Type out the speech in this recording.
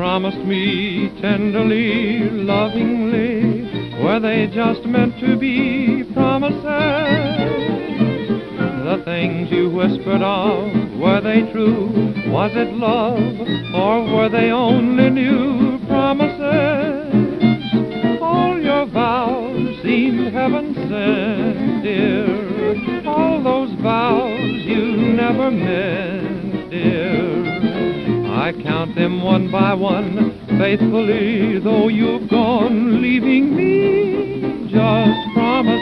promised me tenderly, lovingly, were they just meant to be promises? The things you whispered of, were they true? Was it love, or were they only new promises? All your vows seemed heaven sent, dear. All those vows you never meant, dear. I count them one by one, faithfully, though you've gone, leaving me just promises.